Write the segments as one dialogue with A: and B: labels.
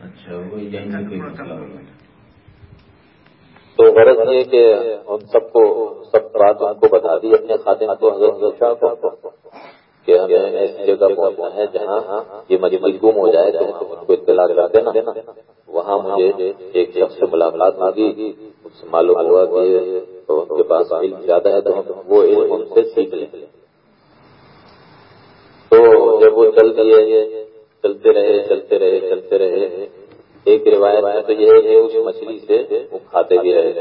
A: اچھا وہ
B: تو غرض یہ کہ ہم سب کو سب ان کو بتا دی اپنے خاتمہ کو حضرت شاہ کو کہ ہمیں ایسی جگہ پہنچنا ہے جہاں یہ مجھے گم ہو جائے تو ان کو اطلاع کرا دینا وہاں مجھے ایک شخص سے ملاقات ہوگی اس سے معلوم ہوا کہ ان کے پاس علم زیادہ ہے تو وہ علم ان سے سیکھ لیں۔ تو جب وہ چل دیے چلتے رہے چلتے رہے چلتے رہے۔ ایک روایت ہے تو یہ ہے اس مچھلی سے وہ کھاتے بھی رہے۔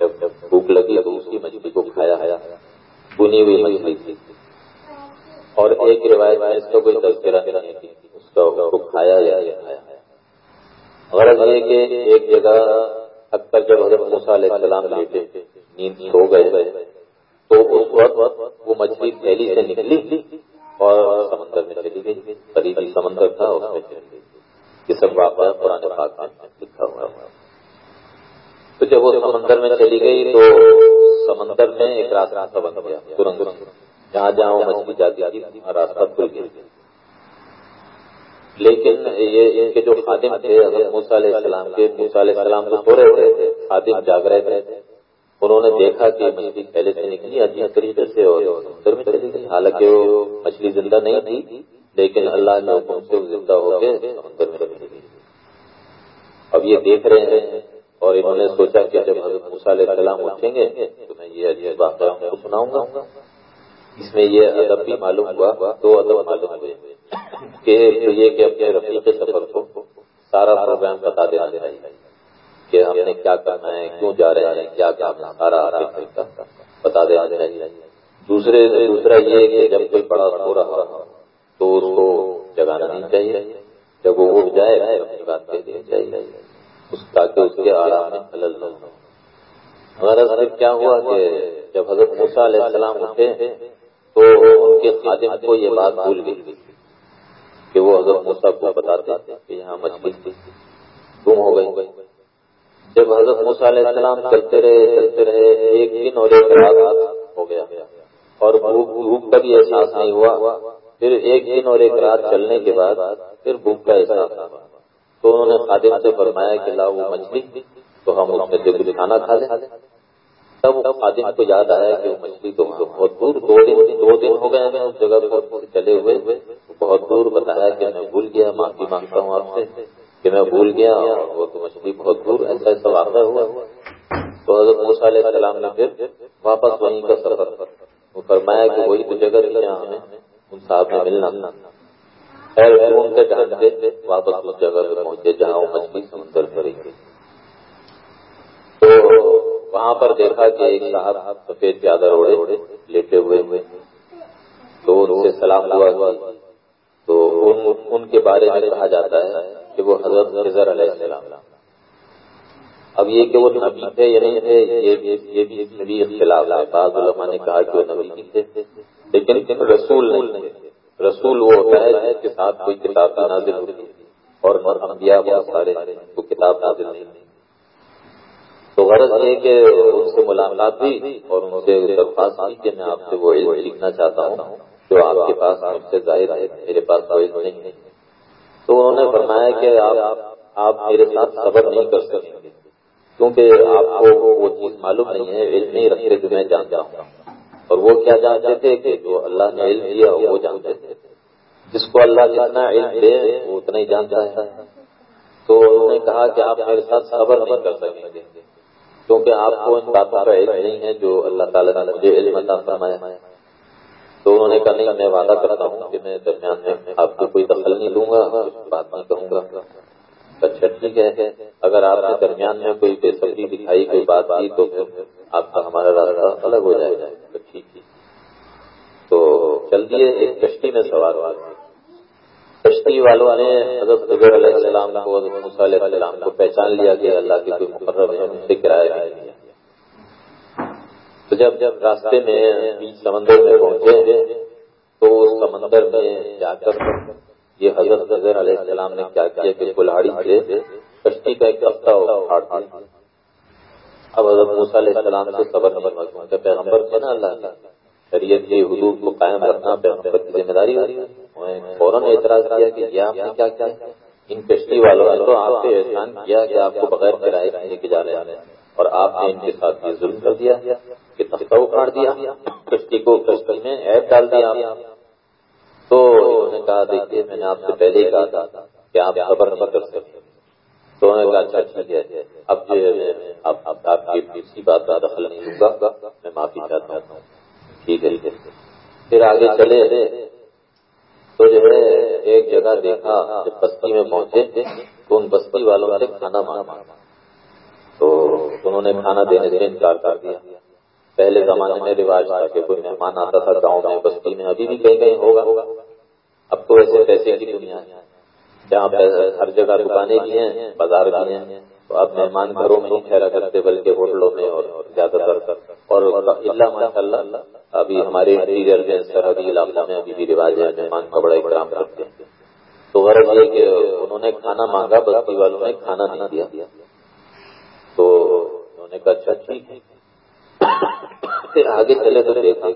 B: جب جب بھوک لگی تو اسی مچھلی کو کھایا۔ ہے بنی ہوئی مچھلی تھی۔ اور ایک روایت ہے اس کا کوئی تذکرہ نہیں تھی اس کا کو کھایا یا کھایا۔ غرض یہ کہ ایک جگہ اکثر جب حضرت موسیٰ علیہ السلام لیتے نیند سو گئے، تو اس وقت وہ مچھلی تھیلی سے نکلی۔ اور سمندر میں چلی گئی۔ قریبی سمندر تھا، اس میں چلی گئی۔ یہ سب واقعہ قرآن پاک میں لکھا ہوا ہے۔ تو جب وہ سمندر میں چلی گئی تو سمندر میں ایک راستہ بن گیا ترنت جہاں جہاں وہ مچھلی جاتی آتی وہاں راستہ کھل گیا۔ لیکن یہ ان کے جو خادم تھے موسیٰ علیہ السلام کے، موسیٰ علیہ السلام تو سو رہے تھے، خادم جاگ رہے تھے۔ انہوں نے دیکھا کہ مچھلی پہلے سے نکلی عجیب طریقے سے اور سمندر میں چلی گئی، حالانکہ وہ مچھلی زندہ نہیں تھی، لیکن اللہ نے حکم سے زندہ ہو کے سمندر میں رکھ دی اب یہ دیکھ رہے ہیں اور انہوں نے سوچا کہ جب حضرت علیہ السلام اٹھیں گے تو میں یہ عجیب واقعہ کو سناؤں گا۔ اس میں یہ ادب بھی معلوم ہوا، دو ادب معلوم ہوئے۔ کہ یہ کہ اپنے رفیق سفر کو سارا پروگرام بتا دینا چاہیے۔ کہ ہم نے کیا کرنا ہے، کیوں جا رہے ہیں، کیا کیا سارا بتا دینا دوسرے دوسرا یہ کہ جب کوئی بڑا ہو رہا تو اس کو جگانا نہیں چاہیے۔ جب وہ اٹھ جائے اپنی بات کہہ دینی چاہیے اس تاکہ اس کے آرام میں خلل نہ ہو۔ ہمارا کیا ہوا کہ جب حضرت موسیٰ علیہ السلام اٹھے، تو ان کے خادم کو یہ بات بھول گئی کہ وہ حضرت موسیٰ کو بتاتے کہ یہاں مچھلی گم ہو گئی جب حضرت موسیٰ علیہ السلام چلتے رہے چلتے رہے، ایک دن اور ایک رات ہو گیا اور بھوک بھوک کا بھی احساس نہیں ہوا۔ پھر ایک دن اور ایک رات چلنے کے بعد پھر بھوک کا احساس ہوا۔ تو انہوں نے خادم سے فرمایا کہ لاؤ وہ مچھلی، تو ہم اس میں سے کچھ کھانا کھا لیں۔ تب خادم کو یاد آیا کہ وہ مچھلی تو بہت دور، دو دن دو دن ہو گئے ہیں اس جگہ پر چلے ہوئے۔ بہت دور بتایا کہ میں بھول گیا، معافی مانگتا ہوں آپ سے۔ کہ میں بھول گیا وہ تو مچھلی بہت دور ایسا ایسا واقعہ ہوا۔ تو حضرت موسیٰ علیہ السلام نے پھر واپس وہیں کا سفر وہ فرمایا کہ وہی تو جگہ تھی جہاں ہمیں ان صاحب نے ملنا۔ خیر ان کے جانتے واپس اس جگہ پہ پہنچے جہاں وہ مچھلی سمندر میں رہی تو وہاں پر دیکھا کہ ایک صاحب سفید چادر اوڑے لیٹے ہوئے ہوئے۔ تو ان سے سلام ہوا تو ان کے بارے میں کہا جاتا ہے کہ وہ حضرت خضر علیہ السلام اب یہ کہ وہ نبی تھے یا نہیں تھے، یہ بھی نبی اختلاف ہے۔ بعض علماء نے کہا کہ وہ نبی نہیں تھے، لیکن رسول نہیں تھے۔ رسول وہ ہوتا ہے جس کے ساتھ کوئی کتاب نازل ہوتی ہے اور انبیاء بہت سارے وہ کتاب نازل نہیں تو غرض یہ کہ ان سے ملاقات ہوئی اور ان سے درخواست ہوئی کہ میں آپ سے وہ علم سیکھنا چاہتا ہوں جو آپ کے پاس مجھ سے ظاہر ہے، میرے پاس کوئی نہیں ہے۔ تو انہوں نے فرمایا کہ آپ آپ میرے ساتھ صبر نہیں کر سکیں گے کیونکہ آپ کو وہ چیز معلوم نہیں ہے، علم نہیں رکھتے کہ میں جانتا ہوں اور وہ کیا جانتے تھے کہ جو اللہ نے علم دیا وہ جانتے تھے۔ جس کو اللہ جتنا علم دے، وہ اتنا ہی جانتا ہے۔ تو انہوں نے کہا کہ آپ میرے ساتھ صبر نہیں کر سکیں گے کیونکہ آپ کو ان باتوں کا علم نہیں ہے جو اللہ تعالیٰ نے مجھے علم عطا فرمایا۔ تو انہوں نے کہا، نہیں، میں وعدہ کرتا ہوں کہ میں درمیان میں آپ کو کوئی دخل نہیں دوں گا بات نہیں کہوں گا. اچھا ٹھیک ہے، اگر آپ نے درمیان میں کوئی بے سبری دکھائی، کوئی بات آئی تو پھر آپ کا ہمارا راستہ الگ ہو جائے گا. ٹھیک ہے. تو چل دیے، ایک کشتی میں سوار ہوا۔ کشتی والوں نے حضرت فضر علیہ السلام کو، حضرت علیہ السلام کو پہچان لیا کہ اللہ کے کوئی مقرر ہے ان سے کرایہ نہیں لیا۔ تو جب جب راستے میں سمندر میں پہنچے تو سمندر میں جا کر یہ حضرت فضر علیہ السلام نے کیا کیا کہ کلاڑی سے کشتی کا ایک ہفتہ اٹھاڑ دیا۔ اب حضرت موسیٰ علیہ السلام سے صبر نمبر پیغمبر تھے نا اللہ کا شریعت کی حدود کو قائم رکھنا پیغمبر کی ذمہ داری فوراً اعتراض کیا کہ یہ آپ نے کیا کیا۔ ان کشتی والوں نے تو آپ سے احسان کیا کہ آپ کو بغیر کرائے لے کے جا رہے ہیں اور آپ نے ان کے ساتھ یہ ظلم کر دیا۔ کہ اکھاڑ دیا، کشتی کو کشتی میں ایپ ڈال دیا۔ تو انہوں نے کہا، دیکھیے، میں نے آپ سے پہلے ہی کہا تھا کہ آپ خبر نہیں کر سکتے۔ تو انہوں نے کہا اچھا ٹھیک ہے۔ اب جو آپ کی بات کا دخل نہیں لوں گا۔ میں معافی چاہتا ہوں۔ ٹھیک ہے پھر آگے چلے۔ تو جو ہے، ایک جگہ دیکھا جب بستی میں پہنچے، تو ان بستی والوں نے کھانا مانگا۔ تو انہوں نے کھانا دینے سے انکار کر دیا۔ پہلے زمانے میں رواج تھا کہ کوئی مہمان آتا تھا گاؤں میں بستی میں ابھی بھی کہیں کہیں ہوگا۔ اب تو ایسے پیسے کی دنیا ہے۔ جہاں ہر جگہ دکانیں بھی ہیں، بازار بھی ہیں، تو اب مہمان گھروں میں ہی ٹھہرا کرتے، بلکہ ہوٹلوں میں اور زیادہ تر۔ اور اللہ ماشاء اللہ ابھی ہمارے انٹیریئر میں سرحدی علاقوں میں ابھی بھی رواج ہے مہمان کا بڑا احترام کرتے ہیں۔ تو غرض یہ کہ انہوں نے کھانا مانگا، بستی والوں نے کھانا نہیں دیا۔ تو انہوں نے کہا اچھا ٹھیک ہے۔ پھر آگے چلے تو دیکھا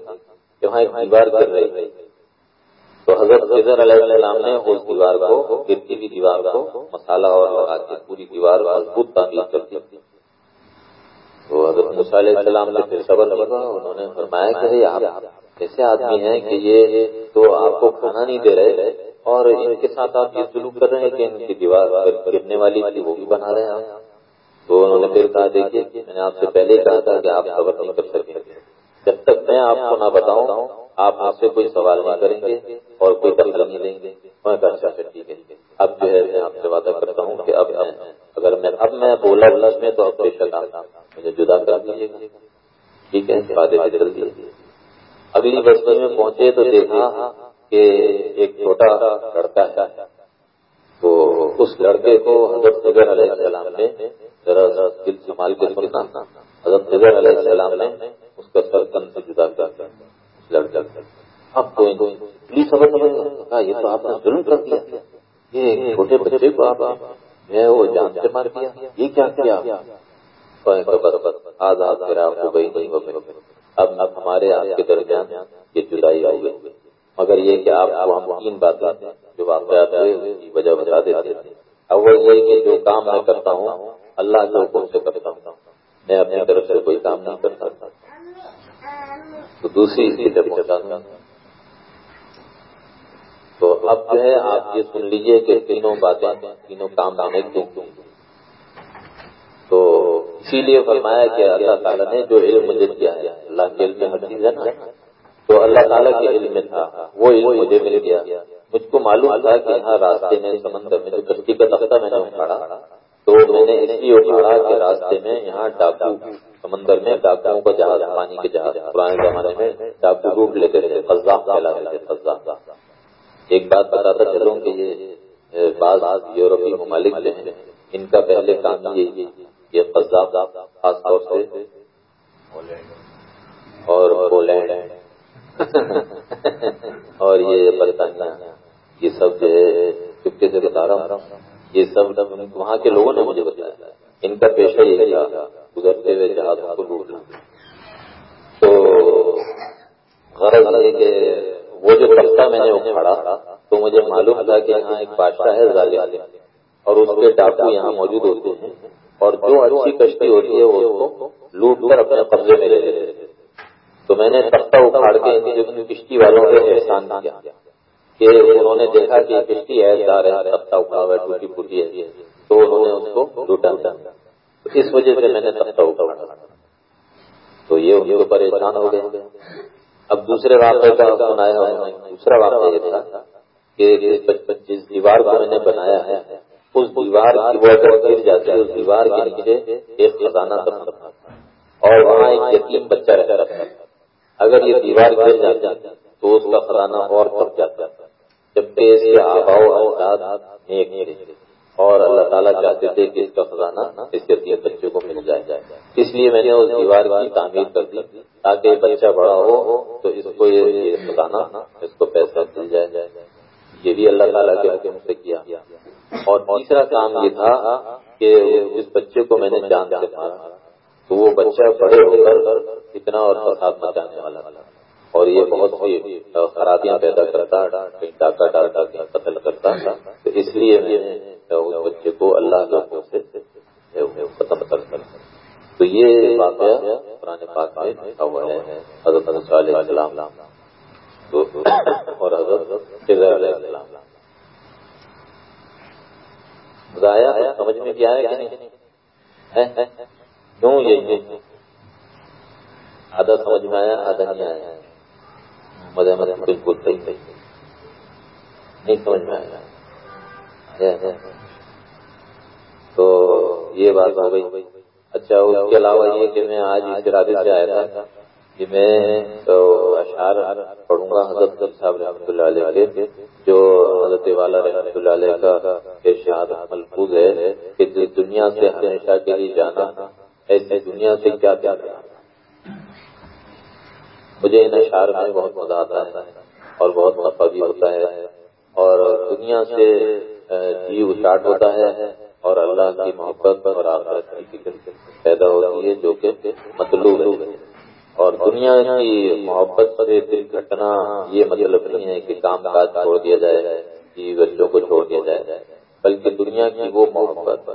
B: کہ وہاں ایک دیوار کر رہی ہے۔ تو حضرت خضر علیہ السلام نے اس دیوار کو، گرتی ہوئی دیوار کو، مسالہ اور لگا کے پوری دیوار مضبوط تعمیر کر دی تو حضرت علیہ السلام نے پھر صبر لگا انہوں نے فرمایا کہ آپ ایسے آدمی ہیں کہ یہ تو آپ کو کھانا نہیں دے رہے اور ان کے ساتھ آپ یہ سلوک کر رہے ہیں کہ ان کی دیوار گرنے والی تھی، وہ بھی بنا رہے ہیں۔ تو انہوں نے پھر کہا، دیکھیے، میں نے آپ سے پہلے کہا تھا کہ آپ صبر نہیں کر سکتے جب تک میں آپ کو نہ بتاؤں، آپ آپ سے کوئی سوال نہیں کریں گے اور کوئی دخل نہیں لیں گے۔ میں کہا اچھا اچھا ٹھیک ہے۔ اب جو ہے، میں آپ سے وعدہ کرتا ہوں کہ اب میں، اگر میں، اب میں بولا لفظ میں تو اب بے شک آپ مجھے جدا کر دیجیے گا۔ ٹھیک ہے وعدے سے چل دیجیے اگلی بستی میں پہنچے تو دیکھا کہ ایک چھوٹا لڑکا ہے۔ تو اس لڑکے کو حضرت علیہ السلام نے ذرا دل سنبھال کے سننا۔ حضرت فضر علیہ السلام نے اس کا سر تن سے جدا کر لڑ لڑکا اب کوئی پولیس خبر کہا، یہ تو آپ نے ظلم کر دیا۔ یہ چھوٹے بچے کو آپ میں وہ جان سے مار دیا۔ یہ کیا کیا؟ آزاد کرا وہی نہیں ہو گئے۔ اب اب ہمارے آپ کے درمیان یہ جدائی آئی گئی۔ مگر یہ کہ آپ کو ہم تین باتیں جو واقعات ہوئے، اس کی وجہ بتا دیتے تھے اول یہ کہ جو کام میں کرتا ہوں اللہ کے حکم سے کرتا ہوں میں اپنی طرف سے کوئی کام نہیں کر سکتا۔ تو دوسری اس کی تو اب جو ہے آپ یہ سن لیجیے کہ تینوں باتیں، تینوں کام آنے کیوں؟ تو اسی لیے فرمایا کہ اللہ تعالیٰ نے جو علم مجھے کیا ہے، اللہ کے علم میں ہر چیز ہے نا، تو اللہ تعالیٰ کے علم میں تھا، وہ علم مجھے مل گیا۔ مجھ کو معلوم تھا کہ یہاں راستے میں، سمندر میں، جو کشتی کا تختہ میں نے اکھاڑا تو میں نے اس لیے اکھاڑا کہ راستے میں یہاں ڈاکو، سمندر میں ڈاکوؤں کا جہاز، پانی کے جہاز پرانے زمانے میں ڈاکو روپ لیتے تھے، قزاق پھیلاتے تھے، قزاق۔ ایک بات بتاتا چلوں کہ یہ بعض یورپی ممالک جو ہیں، ان کا پہلے کام یہ یہ قزاق خاص طور سے اور پولینڈ۔ اور یہ برطانیہ، یہ سب جو ہے، چپکے سے بتا رہا ہوں۔ یہ سب وہاں کے لوگوں نے مجھے بتایا ان کا پیشہ یہ تھا، گزرتے ہوئے جہازوں کو لوٹنا تو غرض یہ کہ وہ جو تختہ میں نے اکھاڑا تو مجھے معلوم تھا کہ یہاں ایک بادشاہ ہے ظالم، اور اس کے ڈاکو یہاں موجود ہوتے ہیں۔ اور جو اچھی کشتی ہوتی ہے، وہ اس کو لوٹ کر اپنے قبضے میں لے لیتے تو میں نے تختہ اکھاڑ کے ان کشتی والوں کے احسان کیا۔ کہ انہوں نے دیکھا کہ کشتی ایسدار ہے تختہ اکھاڑا ہوا ہے ٹوٹی پھوٹی ہے۔ تو انہوں نے اس کو لوٹا۔ اس وجہ سے میں نے تختہ اکھاڑا تو یہ ان کے پریشان ہو گئے۔ اب دوسرے واقعے کا سنایا دوسرا واقعہ یہ تھا کہ جس دیوار کو میں نے بنایا ہے۔ اس دیوار کی وہ اگر گر جاتی ہے۔ اس دیوار کے نیچے ایک خزانہ سب تھا۔ اور وہاں ایک یتیم بچہ رہتا رہتا اگر یہ دیوار گر جاتی تو اس کا خزانہ اور تھک جاتا۔ جبکہ اس کے آباؤ اولاد نیک نیک اور اللہ تعالیٰ چاہتے تھے کہ اس کا خزانہ اس یتیم بچے کو مل جائے۔ جائے اس لیے میں نے اس دیوار کی تعمیر کر دی تاکہ بچہ بڑا ہو تو اس کو یہ خزانہ، اس کو پیسہ مل جائے جائے۔ یہ بھی اللہ تعالیٰ کے حکم سے کیا۔ اور تیسرا کام یہ تھا کہ اس بچے کو میں نے جان سے مارا۔ تو وہ بچہ بڑے ہو کر اتنا اور فساد مچانے والا تھا۔ اور یہ بہت سی خرابیاں پیدا کرتا، کہیں ڈاکہ ڈالتا کہیں قتل کرتا تو اس لیے میں اس بچے کو اللہ لوگوں سے ختم کر تو یہ واقعہ پرانے پاک میں لکھا ہوا ہے، حضرت علیہ السلام۔ اور حضرت علیہ السلام۔ ضائع سمجھ میں کیا ہے کہ نہیں؟ کیوں یہ؟ آدھا سمجھ میں آیا، آدھا نہیں آیا۔ مزے مزے بالکل صحیح صحیح نہیں سمجھ میں آیا۔ تو یہ بات ہو گئی۔ اچھا اس کے علاوہ یہ کہ میں آج اس ارادے سے آیا تھا کہ میں تو اشعار پڑھوں گا، حضرت صاحب رحمۃ اللہ علیہ کے، جو حضرت والا رحمۃ اللہ علیہ کا ارشاد ملفوظ ہے کہ دنیا سے ہمیشہ کے لیے جانا ایسے دنیا سے کیا کیا کرنا مجھے ان اشعار میں بہت مزہ آتا ہے اور بہت نفع بھی ہوتا ہے اور دنیا سے جی اسٹارٹ ہوتا ہے اور اللہ کی محبت اور آخرت کی فکر پیدا ہوتی ہے جو کہ مطلوب ہے۔ اور دنیا کی محبت سے دل گھٹنا یہ مطلب نہیں ہے کہ کام کاج چھوڑ دیا جائے کہ بچوں کو چھوڑ دیا جائے، بلکہ دنیا کی وہ محبت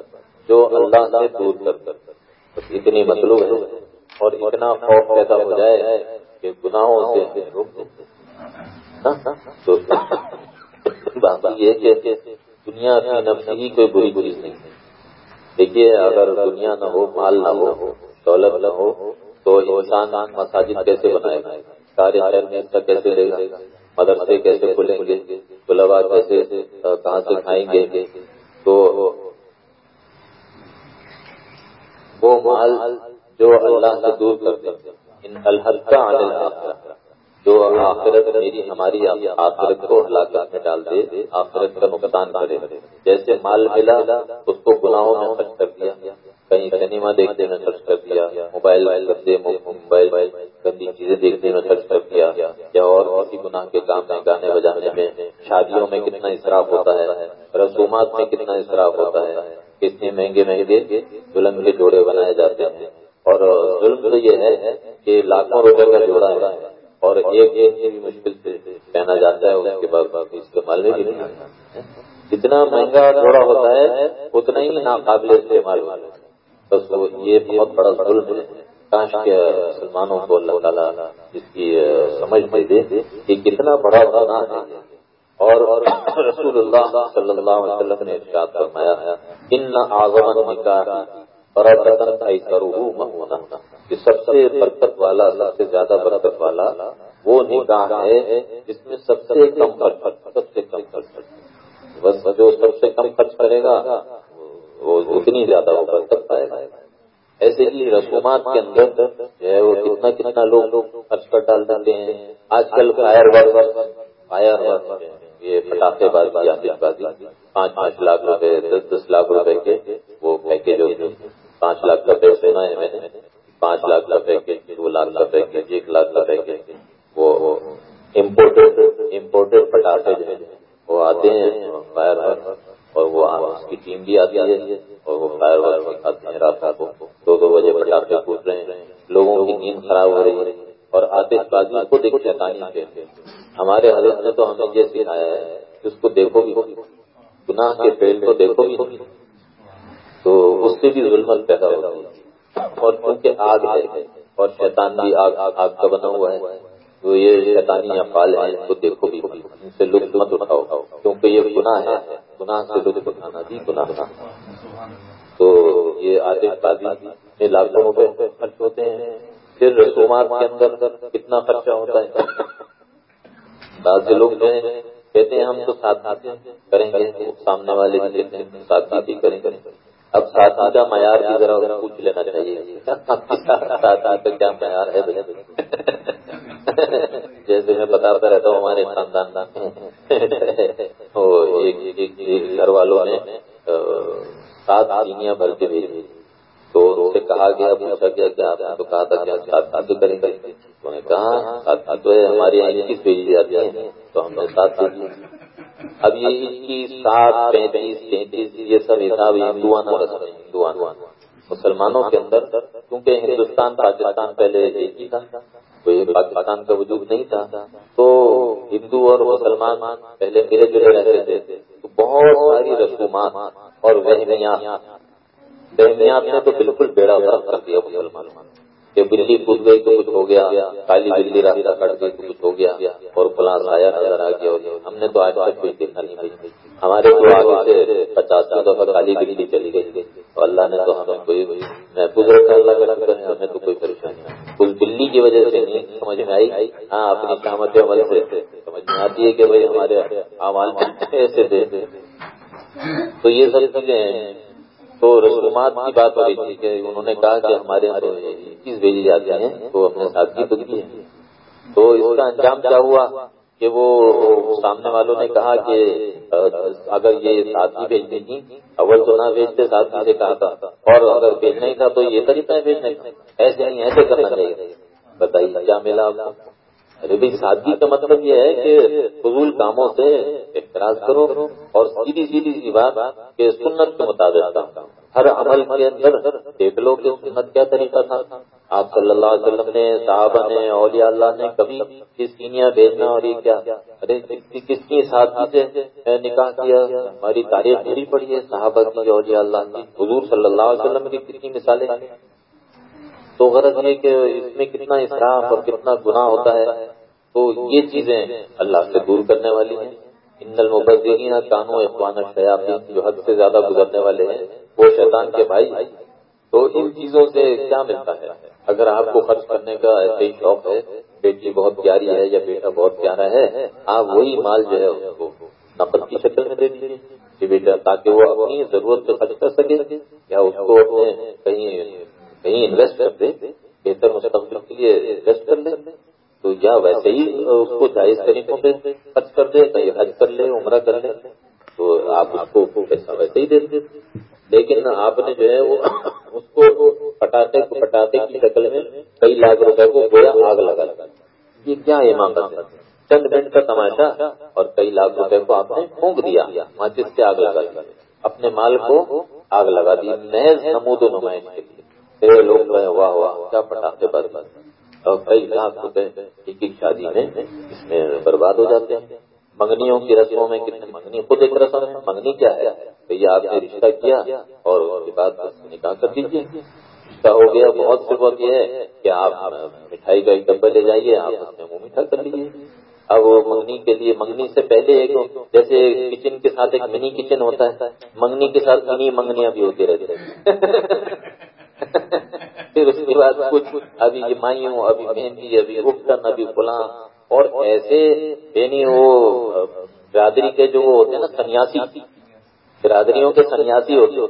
B: جو اللہ سے دور کر کر اتنی مطلوب ہے اور اتنا خوف پیدا ہو جائے کہ گناہوں سے روک تو یہ کہ دنیا کی نفس ہی کوئی بری چیز نہیں ہے۔ دیکھیے، اگر دنیا نہ ہو، مال نہ ہو، دولت نہ ہو، تو انسان مساجد کیسے بنائے گا؟ سارے شہر میں اس کا کیسے لے گا؟ مدرسے کیسے کھلیں گے؟ گلابا کیسے کہاں سے کھائیں گے؟ تو وہ مال جو اللہ سے دور کر دیں ان الحرکہ جو آخرت میری، ہماری آخرت کو ہلاکت میں ڈال دے آخرت کا نقصان کرے۔ جیسے مال ملا، اس کو گناہوں میں خرچ کر دیا۔ کہیں سنیما دیکھنے میں خرچ کر دیا۔ موبائل موبائل گندی چیزیں دیکھنے میں خرچ کر دیا۔ یا اور کسی گناہ کے کام میں، گانے بجانے میں۔ شادیوں میں کتنا اصراف ہوتا ہے، رسومات میں کتنا اصراف ہوتا ہے۔ کتنے مہنگے مہنگے، دلہن کے جوڑے بنائے جاتے ہیں۔ اور ظلم تو یہ ہے لاکھوں روپے کا جوڑا ہے اور ایک ایک بھی مشکل سے پہنا جاتا ہے اس کے بعد استعمال میں بھی جتنا مہنگا جوڑا ہوتا ہے، اتنا ہی ناقابل استعمال ہوتا ہے۔ بس یہ بہت بڑا ظلم ہے۔ کاش کے مسلمانوں کو اللہ تعالیٰ اس کی سمجھ دے دے کہ کتنا بڑا گناہ ہے۔ اور رسول اللہ صلی اللہ علیہ وسلم نے ارشاد فرمایا ان آزمن نکاح برکت کرو مہونا کہ سب سے برکت والا، سب سے زیادہ برکت والا وہ نکاح ہے جس میں سب سے کم خرچ سب سے کم خرچ بس جو سب سے کم خرچ کرے گا، وہ اتنی زیادہ وہ برکت پائے گا۔ ایسے ہی رسومات کے اندر جو ہے وہ کتنا کتنا لوگ خرچ کر ڈال دیتے ہیں۔ آج کل فائر ورک فائر ورک یہ پٹاخے بازی، آتش بازی، پانچ پانچ لاکھ روپے، دس دس لاکھ روپے کے وہ پیکج ہوتے ہیں۔ پانچ لاکھ کا پیسے نہ ہے میں نے۔ پانچ لاکھ کا پیکج دو لاکھ کا پیکج ایک لاکھ کا پیکج وہ امپورٹیڈ امپورٹیڈ پٹاخے جو ہیں، وہ آتے ہیں فائر اور وہ اس کی ٹیم بھی آتی ہے اور وہ فائر ورک آتے ہیں رات کو دو دو بجے پٹاخے پھوٹ رہے ہیں، لوگوں کی نیند خراب ہو رہی ہے اور آتش بازی کو دیکھ شیطانی کہتے ہیں۔ ہمارے حضرت نے تو ہمیں یہ سکھایا ہے کہ اس کو دیکھو بھی گناہ کے پیڑ کو دیکھو بھی تو اس سے بھی ظلمت پیدا ہو رہی ہے۔ اور کیونکہ آگ ہے اور شیطان بھی آگ آگ کا بنا ہوا ہے۔ تو یہ شیطانی افعال ہیں، ان کو دیکھو بھی ان سے لطف مت اٹھاؤ، کیونکہ یہ گناہ ہے گناہ سے لطف اٹھانا بھی گناہ ہے۔ تو یہ آتش بازی میں لاکھوں روپے خرچ ہوتے ہیں۔ پھر رسومات کے اندر کتنا خرچہ ہوتا ہے؟ بعض لوگ جو ہیں، کہتے ہیں ہم تو ساتھ ساتھ کریں گے سامنے والے بھی کہتے ہیں ساتھ ساتھ ہی کریں گے۔ اب ساتھی کا معیار بھی ذرا پوچھ لینا چاہیے۔ ساتھی کا کیا معیار ہے جیسے میں بتاتا رہتا ہوں، ہمارے خاندان گھر والوں نے سات آدمیاں بھر کے بھیجی تو ان سے کہا گیا پوچھا گیا کہ آپ نے تو کہا تھا کہ ہم سات ساتھ کریں گے۔ انہوں نے کہا ہاں، سات تو ہے، ہماری یہاں اکیس بھیجی جاتی ہے تو ہم نے سات بھیجی اب یہ اکیس سات پینتیس تینتیس یہ سب حساب ہندوان رسم ہے ہندوان مسلمانوں کے اندر، کیونکہ ہندوستان، پاکستان پہلے ایک ہی تھا، کوئی پاکستان کا وجود نہیں تھا، تو ہندو اور مسلمان پہلے ملے جلے رہتے تھے، تو بہت ساری رسومات اور وہمیات وہمیات نے تو بالکل بیڑا غرق کر دیا مسلمان کہ بلی کود گئی تو کچھ ہو گیا، کالی بلی راستہ کٹ گئی تو کچھ ہو گیا، اور فلاں آیا، نظر آ گیا ہم نے تو آج تک کوئی دیکھا نہیں بھائی ہمارے تو آگے سے پچاس دفعہ کالی بلی چلی گئی۔ تو اللہ نے تو ہمیں کوئی محفوظ رکھا، اللہ کا شکر ہے، ہمیں تو کوئی پریشانی نہیں۔ اس بلی کی وجہ سے نہیں سمجھ میں آئی؟ ہاں اپنی سامت عمل سے سمجھ میں آتی ہے کہ بھائی ہمارے اعمال ایسے تھے۔ تو یہ ساری چیزیں ہیں۔ تو رسومات کی بات ہو رہی تھی کہ انہوں نے کہا کہ ہمارے چیز بھیجی جاتی ہیں، تو اپنے ساتھ کی ہے تو اس کا انجام کیا ہوا کہ وہ سامنے والوں نے کہا کہ اگر یہ ساتھی بھیجنی تھی اول تو نہ بھیجتے، ساتھی سے کہا تھا۔ اور اگر بھیجنا ہی تھا تو یہ طریقہ ہے بھیجنے کا ایسے نہیں، ایسے کرنا چاہیے۔ بتائیے، کیا ملا آپ کو؟ ارے بھائی، سادگی کا مطلب یہ ہے کہ فضول کاموں سے اعتراض کرو اور سیدھی سیدھی سی بات کہ سنت کے مطابق ہر عمل کے اندر دیکھ لو کہ سنت کیا طریقہ تھا۔ آپ صلی اللہ علیہ وسلم نے، صحابہ نے، اولیاء اللہ نے کبھی کس سینیا بھیجنا اور یہ کیا۔ ارے کس کی سادگی سے نکاح کیا؟ ہماری تاریخ پوری پڑی ہے۔ صحابہ کی، اولیاء اللہ کی، حضور صلی اللہ علیہ وسلم کی کتنی مثالیں۔ تو غرض یہ کہ اس میں کتنا اصراف اور کتنا گناہ ہوتا ہے، تو یہ چیزیں اللہ سے دور کرنے والی ہیں۔ ان المبذرین کانو اخوان شیاطین جو حد سے زیادہ گزرنے والے ہیں، وہ شیطان کے بھائی تو ان چیزوں سے کیا ملتا ہے؟ اگر آپ کو خرچ کرنے کا ایسے ہی شوق ہے، بیٹی بہت پیاری ہے یا بیٹا بہت پیارا ہے، آپ وہی مال جو ہے اس کو نقد کی شکل میں دے دیجیے کہ جی بیٹا، تاکہ وہ اپنی ضرورت سے خرچ کر سکے یا اس کو اپنے کہیں کہیں انویسٹ کر دے بہتر مستقبل کے لیے انویسٹ کر لے تو یا ویسے ہی اس کو جائز طریقوں پہ خرچ کر دے کہیں حج کر لے عمرہ کر لے تو آپ اس کو پیسہ ویسے ہی دے دیں۔ لیکن آپ نے جو ہے وہ اس کو پٹاخے کو پٹاخے کی شکل میں کئی لاکھ روپے کو گویا آگ لگا لگا۔ یہ کیا ایمان ہے؟ چند منٹ کا تماشا اور کئی لاکھ روپے کو آپ نے پھونک دیا، مسجد سے آگ لگا دیا اپنے مال کو آگ لگا دی محض نمود و نمائش کے لیے۔ لوگ واہ واہ، کیا پٹاخے برباد اور کئی لاکھ روپے ایک ایک شادی میں اس میں برباد ہو جاتے ہیں۔ منگنیوں کی رسموں میں کتنے منگنی خود ایک رسم ہے۔ منگنی کیا ہے؟ بھیا آپ نے رشتہ کیا اور اس کے بعد نکاح کر دیجیے رشتہ ہو گیا، بہت سے وقت یہ ہے کہ آپ مٹھائی کا ایک ڈبا لے جائیے، آپ اس میں منہ میٹھا کر لیجیے اب وہ منگنی کے لیے، منگنی سے پہلے ایک جیسے کچن کے ساتھ ایک منی کچن ہوتا ہے، منگنی کے ساتھ منی منگنیاں بھی ہوتی رہتی ہیں۔ پھر اس کے بعد کچھ ابھی یہ مائیوں، ابھی مہندی ابھی رکن ابھی فلاں اور ایسے یعنی وہ، برادری کے جو ہوتے ہیں نا، سنیاسی، برادریوں کے سنیاسی ہوتے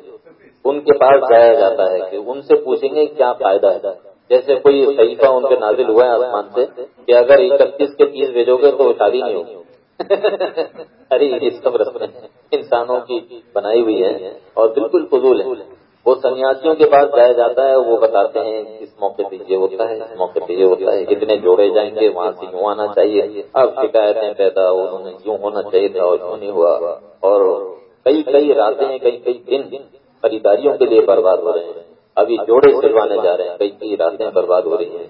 B: ان کے پاس جایا جاتا ہے کہ ان سے پوچھیں گے کیا فائدہ ہے۔ جیسے کوئی صحیفہ ان کے نازل ہوا ہے آسمان سے کہ اگر اکتیس کے تیس بھیجو گے تو شادی نہیں ہوگی۔ ارے، یہ سب رسمیں انسانوں کی بنائی ہوئی ہے اور بالکل فضول ہے وہ سنیاسیوں کے پاس جایا جاتا ہے، وہ بتاتے ہیں اس موقع پہ یہ ہوتا ہے، اس موقع پہ یہ ہوتا ہے، اتنے جوڑے جائیں گے، وہاں سے یوں آنا چاہیے۔ اب شکایتیں پیدا انہوں نے یوں ہونا چاہیے تھا اور یوں نہیں ہوا۔ اور کئی کئی راتیں، کئی کئی دن خریداریوں کے لیے برباد ہو رہے ہیں۔ ابھی جوڑے سلوانے جا رہے ہیں، کئی کئی راتیں برباد ہو رہی ہیں۔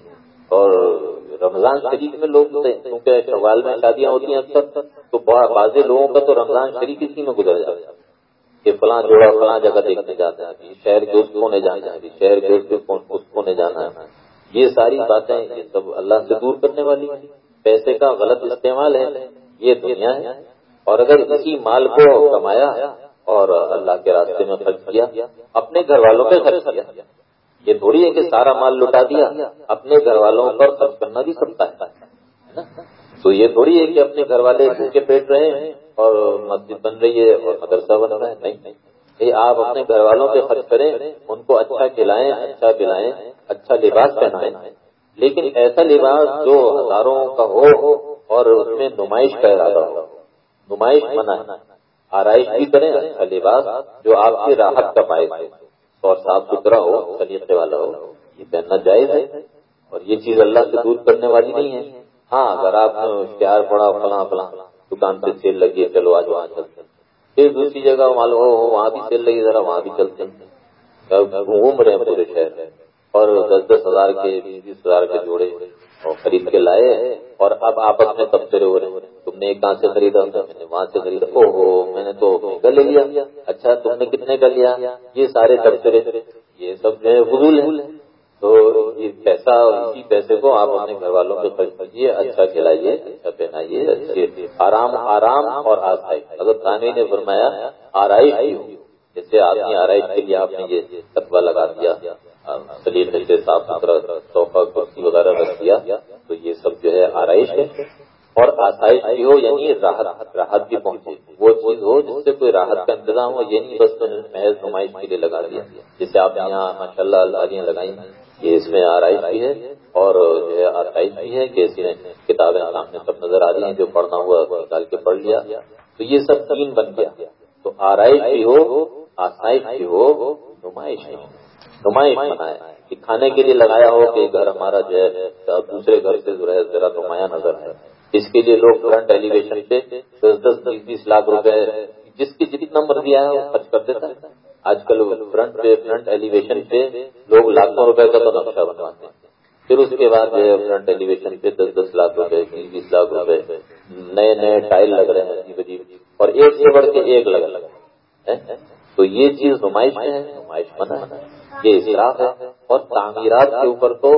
B: اور رمضان شریف میں لوگ کیونکہ شوال میں شادیاں ہوتی ہیں اکثر، تو بعض لوگوں کا تو رمضان شریف اسی میں گزر جاتا ہے۔ کہ فلاں جوڑا فلاں جگہ دیکھنے جاتا ہے شہر کے اس کو نے جانا ہے شہر کے اس کو نے جانا ہے۔ یہ ساری باتیں یہ سب اللہ سے دور کرنے والی ہیں۔ پیسے کا غلط استعمال ہے۔ یہ دنیا ہے۔ اور اگر اسی مال کو کمایا اور اللہ کے راستے میں خرچ کیا، اپنے گھر والوں پہ خرچ کیا۔ یہ تھوڑی ہے کہ سارا مال لٹا دیا، اپنے گھر والوں پر خرچ کرنا بھی سکتا ہے۔ تو یہ تھوڑی ہے کہ اپنے گھر والے کے پیٹ رہے ہیں اور مسجد بن رہی ہے اور مدرسہ بن رہا ہے۔ نہیں۔ نہیں آپ اپنے گھر والوں پہ خرچ کریں، ان کو اچھا کھلائیں اچھا پلائیں اچھا لباس پہنائیں۔ لیکن ایسا لباس جو ہزاروں کا ہو اور اس میں نمائش کا ارادہ ہو۔ نمائش منع ہے۔ آرائش بھی کریں اچھا لباس جو آپ کی راحت کا پائے اور صاف ستھرا ہو، سلیقے والا ہو۔ یہ پہننا جائز ہے اور یہ چیز اللہ سے دور کرنے والی نہیں ہے۔ ہاں اگر آپ نے اشتہار پڑا فلاں فلاں، دکان پہ سیل لگی ہے، چلو آج وہاں چلتے ہیں۔ پھر دوسری جگہ معلوم ہو وہاں بھی سیل لگی، ذرا وہاں بھی چلتے ہیں۔ گھوم رہے ہیں پورے شہر۔ میں اور دس دس ہزار کے، بیس بیس ہزار کے جوڑے اور خرید کے لائے۔ اور اب آپس میں تبصرے ہو رہے ہیں۔ تم نے کہاں سے خریدا میں نے وہاں سے خریدا۔ او ہو میں نے تو کا لے لیا۔ اچھا تم نے کتنے کا لیا؟ یہ سارے تبصرے یہ سب جو ہے، فضول ہے تو یہ پیسہ اسی پیسے کو آپ اپنے گھر والوں کے خرچ کیجیے اچھا کھلائیے اچھا پہنائیے، اچھے، آرام آرام اور آسائی۔ اگر کانوی نے فرمایا، آرائش ہی ہو، جیسے آدمی آرائش کے لیے آپ نے یہ تقبہ لگا دیا، سلیل سے صاف ستھرا صوفہ، کرسی وغیرہ رکھ دیا، تو یہ سب جو ہے آرائش ہے۔ اور آسائش بھی ہو یعنی راحت راحت بھی پہنچے۔ وہ چیز ہو، جس سے کوئی راحت کا انتظام ہو یہ نہیں بس محض نمائش کے لیے لگا دیا۔ جسے آپ یہاں ماشاء اللہ اللہ لگائی یہ اس میں آرائش بھی ہے اور جو ہے آسائش بھی ہے کہ اس میں کتابیں سامنے سب نظر آ رہی ہیں جو پڑھنا ہوا نکال کے پڑھ لیا۔ تو یہ سب تین بن گیا۔ تو آرائش بھی ہو، آسائش بھی ہو، نمائش بھی ہو۔ نمائش بنائے۔ کہ کھانے کے لیے لگایا ہو کہ گھر ہمارا جو ہے دوسرے گھر سے جو ہے، ذرا نمایاں نظر ہے۔ اس کے لیے لوگ فرنٹ ایلیویشن پہ دس دس بیس بیس لاکھ روپے، جس کی جتنا مرضی آیا وہ خرچ کر دیتا ہے۔ آج کل فرنٹ پہ فرنٹ ایلیویشن پہ لوگ لاکھوں روپے کا تو نقشہ بنواتے ہیں۔ پھر اس کے بعد جو ہے فرنٹ ایلیویشن پہ دس دس لاکھ روپے، بیس بیس لاکھ روپے نئے نئے ٹائل لگ رہے ہیں عجیب عجیب اور ایک سے بڑھ کے ایک لگ لگ تو یہ چیز نمائش میں ہے، نمائش بنا یہ اصراف ہے۔ اور تعمیرات کے اوپر تو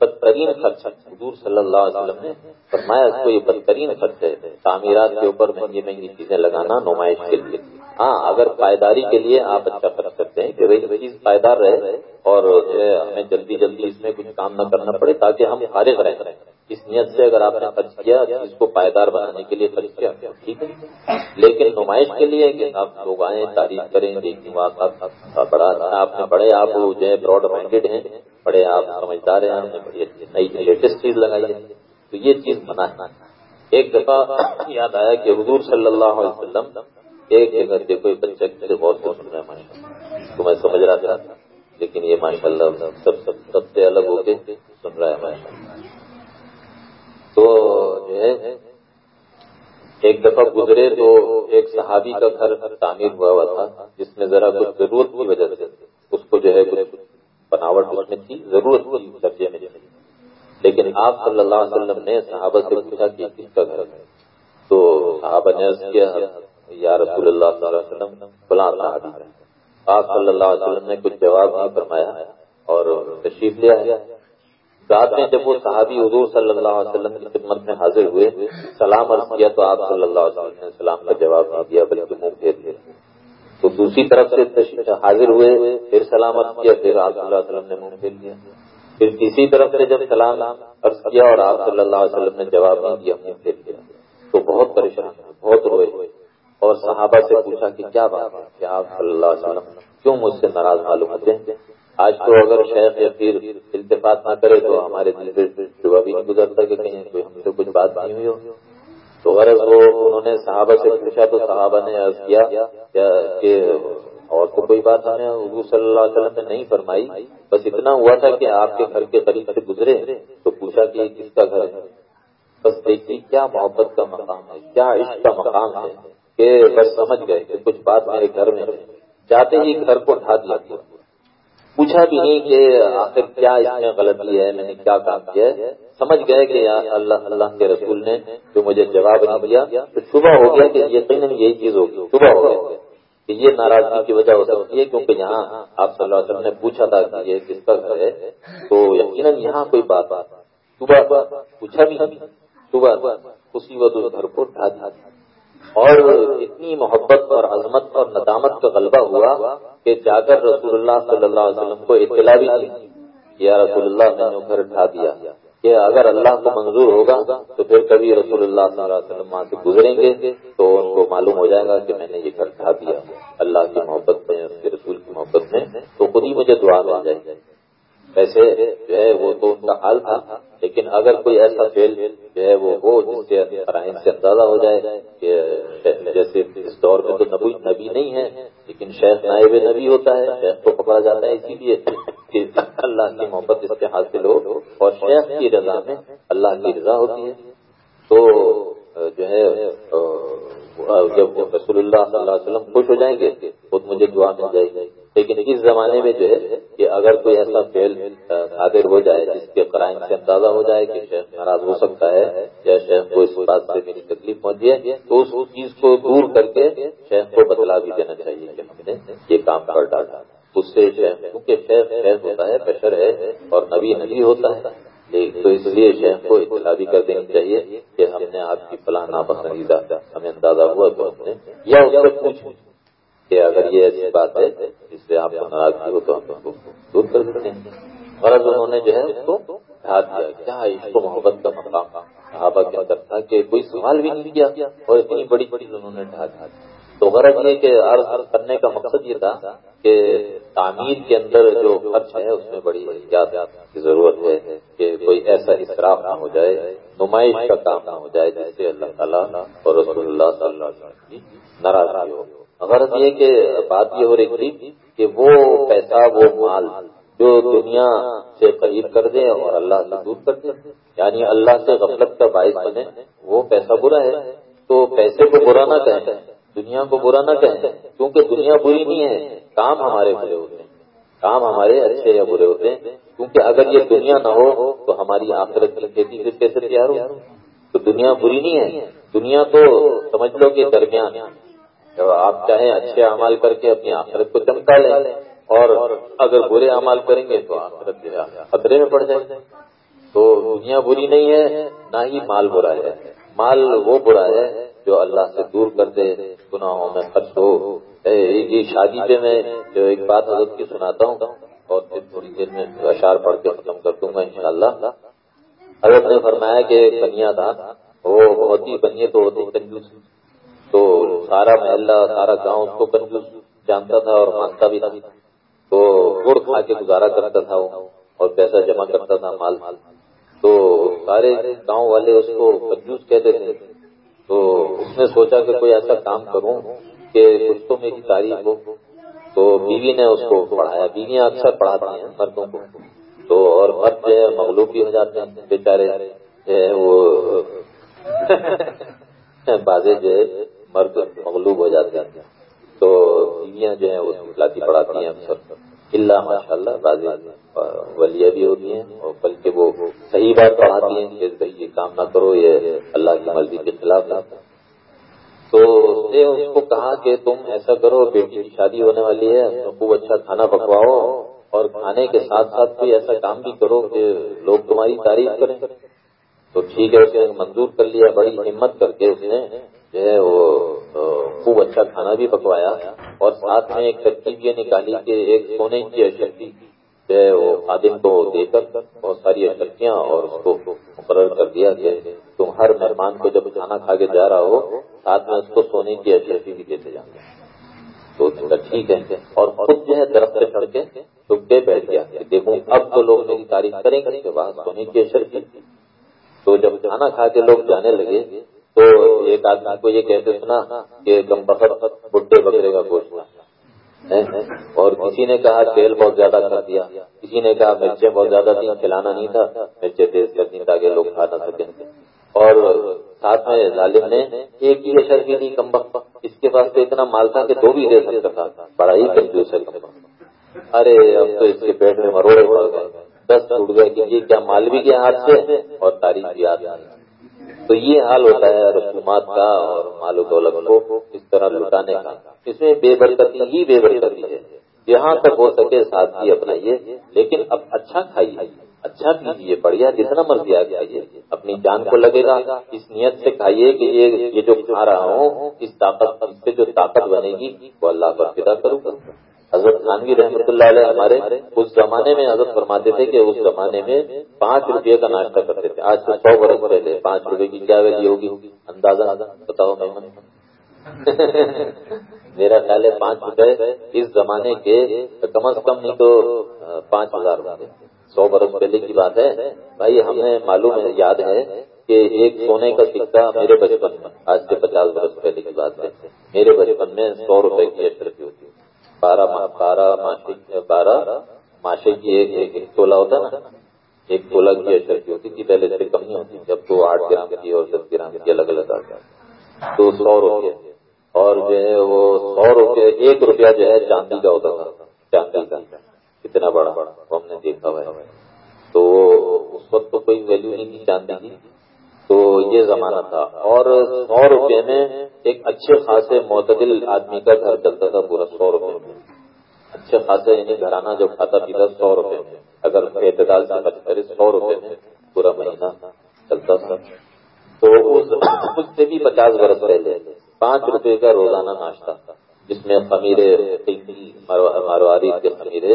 B: بدترین خرچ حضور صلی اللہ علیہ وسلم نے فرمایا اس کو یہ بدترین خرچ ہے۔ تعمیرات کے اوپر مہنگی مہنگی چیزیں لگانا نمائش کے لیے۔ ہاں اگر پائیداری کے لیے آپ اچھا خرچ کرتے ہیں کہ بھائی چیز پائیدار رہے اور ہمیں جلدی جلدی اس میں کچھ کام نہ کرنا پڑے تاکہ ہم فارغ رہیں۔ اس نیت سے اگر آپ نے خرچ کیا اس کو پائیدار بنانے کے لیے خرچ کیا، ٹھیک ہے۔ لیکن نمائش کے لیے کہ آپ لوگ آئیں، تعریف کریں، دیکھیں بڑا اچھا آپ نے بڑے آپ جو ہے براڈ مائنڈیڈ ہیں بڑے آپ سمجھدار ہیں، آپ نے بڑی نئی لیٹسٹ چیز لگائی ہے۔ تو یہ چیز بنا ہے۔ ایک دفعہ یاد آیا کہ حضور صلی اللہ علیہ وسلم ایک جگہ سے کوئی بچے سے بہت بہت سن رہا ہے ماشاء تو میں سمجھ رہا تھا، لیکن یہ ماشاء اللہ سب سب سب سے الگ ہو کے سن رہا ہے ماشاء اللہ تو جو ہے، ایک دفعہ گزرے تو ایک صحابی کا گھر تعمیر ہوا ہوا تھا، جس میں ذرا کچھ ضرورت کی وجہ سے اس کو جو ہے کچھ بناوٹ اس میں تھی، ضرورت کی درجے میں لیکن آپ صلی اللہ علیہ وسلم نے صحابہ سے پوچھا کہ کس کا گھر ہے؟ تو صحابہ نے کیا، یا رسول اللہ صلی اللہ علیہ وسلم، فلاں صحابی۔ ہے آپ صلی اللہ علیہ وسلم نے کچھ جواب نہیں فرمایا اور تشریف لیا ہے رات میں جب وہ صحابی حضور صلی اللہ علیہ وسلم کی خدمت میں حاضر ہوئے، سلام عرض کیا تو آپ صلی اللہ علیہ وسلم نے سلام کا جواب نہیں دیا، بلکہ منہ پھیر دیا تو دوسری طرف سے حاضر ہوئے، پھر سلام عرض کیا، پھر آپ صلی اللہ علیہ وسلم نے منہ پھیر دیا پھر تیسری طرف سے جب سلام عرض کیا اور آپ صلی اللہ علیہ وسلم نے جواب نہیں دیا، منہ پھیر دیا تو بہت پریشان، بہت روئے۔ اور صحابہ سے پوچھا کہ کیا بات ہے؟ کہ آپ صلی اللہ علیہ وسلم کیوں مجھ سے ناراض معلوم ہوتے ہیں؟ آج تو اگر شیخ یا پھر التفاط نہ کرے تو ہمارے دل پہ صبح بھی نہیں گزرتا کہ کہیں کوئی ہم سے کچھ بات نہیں ہوئی ہو۔ تو غرض وہ انہوں نے صحابہ سے پوچھا تو صحابہ نے عرض کیا کہ اور تو کوئی بات ہمیں حضور صلی اللہ علیہ وسلم نے نہیں فرمائی، بس اتنا ہوا تھا کہ آپ کے گھر کے قریب سے گزرے تو پوچھا کہ یہ کس کا گھر ہے؟ بس دیکھیے کیا محبت کا مقام ہے، کیا عشق کا مقام ہے کہ بس سمجھ گئے کہ کچھ بات میرے گھر میں جاتے ہی گھر کو ڈھا دیا۔ پوچھا بھی نہیں کہ آخر کیا اس میں غلطی ہے، میں نے کیا کام کیا ہے؟ سمجھ گئے کہ اللہ اللہ کے رسول نے جو مجھے جواب نہیں دیا، تو صبح ہو گیا کہ یقیناً یہی چیز ہوگی صبح ہو گیا کہ یہ ناراضگی کی وجہ ہو سکتی ہے، کیونکہ یہاں آپ صلی اللہ علیہ وسلم نے پوچھا تھا کہ یہ کس کا گھر ہے، تو یقیناً یہاں کوئی بات صبح پوچھا بھی صبح اسی وقت گھر کو ڈھا دیا۔ اور اتنی محبت اور عظمت اور ندامت کا غلبہ ہوا کہ جا کر رسول اللہ صلی اللہ علیہ وسلم کو اطلاع بھی نہیں یا رسول اللہ، میں نے گھر اٹھا دیا۔ کہ اگر اللہ کو منظور ہوگا تو پھر کبھی رسول اللہ صلی اللہ علیہ وسلم وہاں سے گزریں گے تو ان کو معلوم ہو جائے گا کہ میں نے یہ گھر کھا دیا۔ اللہ کی محبت میں، اس کے رسول کی محبت میں تو خود ہی مجھے دعا مل جائے۔ گی ویسے جو ہے وہ تو ان کا حال تھا۔ لیکن اگر کوئی ایسا فیل جو ہے وہ ہو جس سے فرائم سے اندازہ ہو جائے کہ جیسے اس دور میں تو نبی نبی نہیں ہے، لیکن شیخ نائب نبی ہوتا ہے، شیخ کو پکڑا جاتا ہے اسی لیے کہ اللہ کی محبت اس سے حاصل ہو اور شیخ کی رضا میں اللہ کی رضا ہوتی ہے۔ تو، جو ہے، جب رسول اللہ صلی اللہ علیہ وسلم خوش ہو جائیں گے، خود مجھے دعا مل جائے گی۔ لیکن اس زمانے میں جو ہے کہ اگر کوئی ایسا فیل حاضر ہو جائے جس کے قرائن سے اندازہ ہو جائے کہ شیخ ناراض ہو سکتا ہے یا شیخ کو اس بات سے میری تکلیف پہنچی ہے، تو اس چیز کو دور کر کے شیخ کو بدلا بھی دینا چاہیے کہ ہم نے یہ کام کر ڈالا۔ اس سے شیخ کیونکہ شیخ شیخ ہوتا ہے، بشر ہے اور نبی نبی ہوتا ہے تو اس لیے شیخ کو اطلاع بھی کر دینی چاہیے کہ ہم نے آپ کی فلاں ناپسندیدہ ہمیں اندازہ ہوا تو ہم نے، یا اس سے پوچھ کہ اگر یہ ایسی بات ہے جس سے آپ کو ناراضگی ہو تو ہم کو دور کر سکتے ہیں۔ غرض انہوں نے جو ہے اس کو ڈھا دیا کیا عشق و محبت کا مقام صحابہ کے اندر تھا کہ کوئی سوال بھی نہیں کیا اور اتنی بڑی بڑی انہوں نے ڈھا دیا تو غرض یہ کہ عرض کرنے کا مقصد یہ تھا کہ تعمیر کے اندر جو خرچ ہے اس میں بڑی احتیاط کی ضرورت ہے کہ کوئی ایسا اصراف نہ ہو جائے، نمائش کا کام نہ ہو جائے، جس سے اللہ تعالیٰ اور رسول اللہ صلی اللہ علیہ وسلم کی ناراضگی ہو۔ غرض یہ کہ بات یہ ہو رہی تھی کہ وہ پیسہ، وہ مال جو دنیا سے قریب کر دے اور اللہ سے دور کر دے یعنی اللہ سے غفلت کا باعث بنے وہ پیسہ برا ہے۔ تو پیسے کو برا نہ کہیں، دنیا کو برا نہ کہیں، کیونکہ دنیا بری نہیں ہے، کام ہمارے برے ہوتے ہیں۔ کام ہمارے اچھے یا برے ہوتے ہیں، کیونکہ اگر یہ دنیا نہ ہو تو ہماری آخرت کی کھیتی پھر کیسے تیار ہو تو دنیا بری نہیں ہے۔ دنیا تو سمجھ لو کہ درمیان آپ چاہیں اچھے اعمال کر کے اپنی آخرت کو چمکا لیں اور اگر برے اعمال کریں گے تو آخرت خطرے میں پڑ جائے تو دنیا بری نہیں ہے، نہ ہی مال برا ہے۔ مال وہ برا ہے جو اللہ سے دور کر دے، گناہوں میں خرچ ہو۔ یہ شادی پہ میں جو ایک بات حضرت کی سناتا ہوں اور پھر تھوڑی دیر میں اشار پڑھ کے ختم کر دوں گا ان شاء اللہ حضرت نے فرمایا کہ بنیا تھا وہ بہت ہی بنیے تو ہوتی کنجوس تو سارا محلہ سارا گاؤں اس کو کنجوس جانتا تھا اور مانتا بھی تھا۔ تو گڑ کھا کے گزارا کرتا تھا وہ اور پیسہ جمع کرتا تھا مال۔ مال تو سارے گاؤں والے اس کو کنجوس کہتے تھے۔ تو اس نے سوچا کہ کوئی ایسا کام کروں کہ کچھ تو میری تعریف ہو۔ تو بیوی نے اس کو پڑھایا۔ بیویاں اکثر پڑھاتی ہیں مردوں کو۔ تو اور مرد جو ہے مغلوب بھی ہو جاتے ہیں۔ بیچارے وہ بازے جو ہے مرد مغلوب ہو جاتے ہیں۔ تو بیویاں جو ہیں وہ سکھلاتی پڑھاتی ہیں اکثر۔ اللہ ماشاء اللہ بازے ولیہ بھی ہوتی ہیں اور بلکہ وہ صحیح بات پڑھاتی ہیں کہ بھائی یہ کام نہ کرو، یہ اللہ کی مرضی کے خلاف نہ تو اس نے اس کو کہا کہ تم ایسا کرو، بیٹی کی شادی ہونے والی ہے خوب اچھا کھانا پکواؤ اور کھانے کے ساتھ ساتھ کوئی ایسا کام بھی کرو کہ لوگ تمہاری تعریف کریں۔ تو ٹھیک ہے، اس نے منظور کر لیا، بڑی ہمت کر کے اس نے جو ہے وہ خوب اچھا کھانا بھی پکوایا اور ساتھ میں ایک ترکیب یہ نکالی کہ ایک سونے کی اشرفی جو ہے وہ خادم کو دے کر بہت ساری اشرفیاں اور اس کو مقرر کر دیا کہ تم ہر مہمان کو جب کھانا کھا کے جا رہا ہو، ساتھ میں اس کو سونے کی اشرفی بھی دیتے جانا تو ٹھیک ہے۔ اور خود جو ہے درخت چڑھ کے چپ بیٹھ گیا دیکھوں، اب تو لوگ میری تعریف کریں گے کہ وہاں سونے کی اشرفی۔ تو جب کھانا کھا کے لوگ جانے لگے تو ایک آدمی کو یہ کہتے سنا کہ گم بخت بڈے بکرے کا گوشت اور کسی نے کہا تیل بہت زیادہ کر دیا۔ کسی نے کہا مرچیں بہت زیادہ تھیں، کھلانا نہیں تھا۔ مرچیں تیز کر دی تاکہ لوگ کھا نہ سکیں۔ اور ساتھ میں ظالم نے ایک ہی اشر بھی دی کم بخت۔ اس کے پاس تو اتنا مال تھا کہ دو بھی دے سکتا تھا۔ بڑا ہی کنجوس ہے کم بخت۔ ارے، اب تو اس کے پیٹ میں مروڑے پڑ گئے۔ دس ٹوٹ گئے کہ یہ کیا مال بھی گیا ہاتھ سے اور تاریخ بھی یاد نہیں تو یہ حال ہوتا ہے رسومات کا اور مال و دولت کو اس طرح لٹانے کا۔ اس میں بے برکتی ہی بے برکتی ہے۔ جہاں تک ہو سکے سادگی اپنائیے، لیکن اب اچھا کھائیے۔ اچھا کیجیے بڑھیا جتنا مرضی آ جائیے اپنی جان کو لگے گا۔ اس نیت سے کھائیے کہ یہ جو کھا رہا ہوں، اس طاقت سے جو طاقت بنے گی، وہ اللہ پر فدا کروں گا۔ حضرت خانوی رحمۃ اللہ علیہ ہمارے اس زمانے میں حضرت فرماتے تھے کہ اس زمانے میں پانچ روپے کا ناشتہ کرتے تھے۔ آج سے سو برس پہلے پانچ روپے کی کیا ویلی ہوگی؟ اندازہ بتاؤ میں میرا خیال ہے پانچ روپے اس زمانے کے کم از کم نہیں تو پانچ ہزار روپے سو برس پہلے کی بات ہے۔ بھائی، ہمیں معلوم ہے، یاد ہے کہ ایک سونے کا سکہ میرے بچپن میں، آج سے پچاس برس پہلے کی بات ہے۔ میرے بچپن میں سو روپے کی اشرفی ہوتی ہے۔ بارہ بارہ ماشے بارہ ماشے کی ایک ایک تولہ ہوتا نا۔ ایک تولہ کی اشرفی ہوتی تھی پہلے سے کم نہیں ہوتی، جب تو آٹھ گرام کی اور دس گرام کی الگ الگ آتا تو سو روپے۔ اور جو ہے وہ سو روپے، ایک روپیہ جو ہے چاندی کا ہوتا تھا۔ چاندی کا۔ کتنا بڑا۔ بڑا ہم نے دیکھا ہوا ہے۔ تو اس وقت تو کوئی ویلو نہیں تھی چاندی کی۔ تو یہ زمانہ تھا۔ اور سو روپے میں ایک اچھے خاصے معتدل آدمی کا گھر چلتا تھا پورا سو روپے میں۔ اچھے خاصے یعنی گھرانہ جو کھاتا پیتا سو روپے میں۔ اگر اعتدال سے خرچ کرے سو روپے میں پورا مہینہ چلتا تھا۔ تو اس سے بھی پچاس برس پہلے پانچ روپے کا روزانہ ناشتہ تھا جس میں خمیرے مارواری کے خمیرے۔